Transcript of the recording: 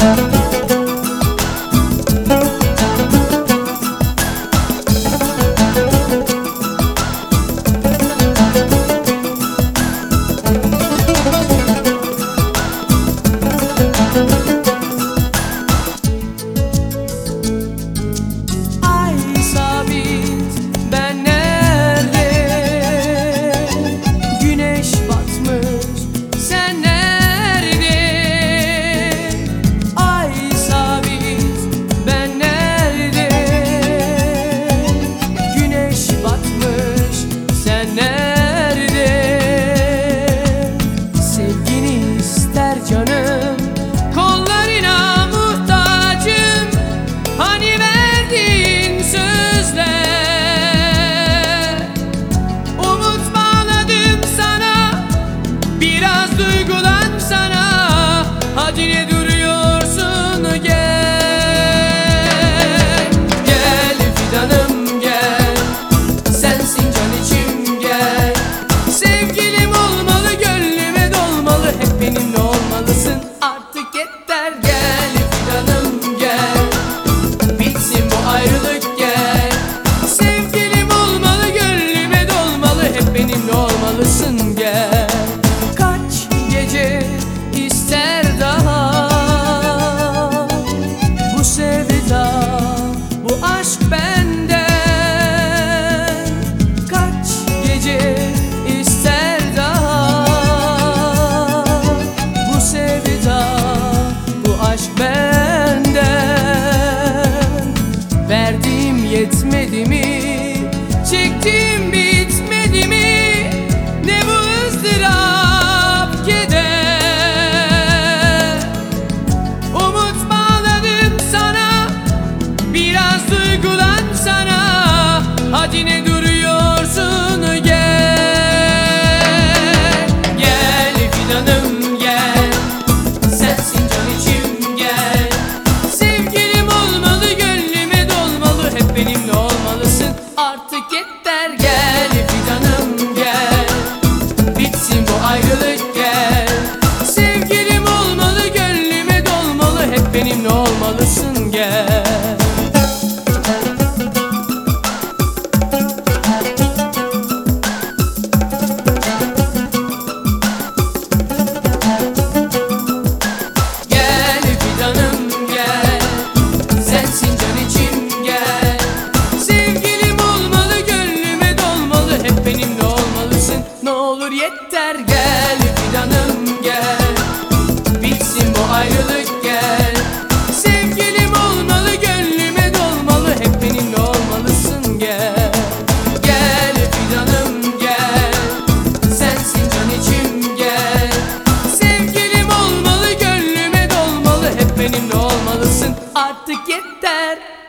Música benimle olmalısın olur yeter Gel fidanım gel. Bitsin bu ayrılık olmalısın. Artık yeter.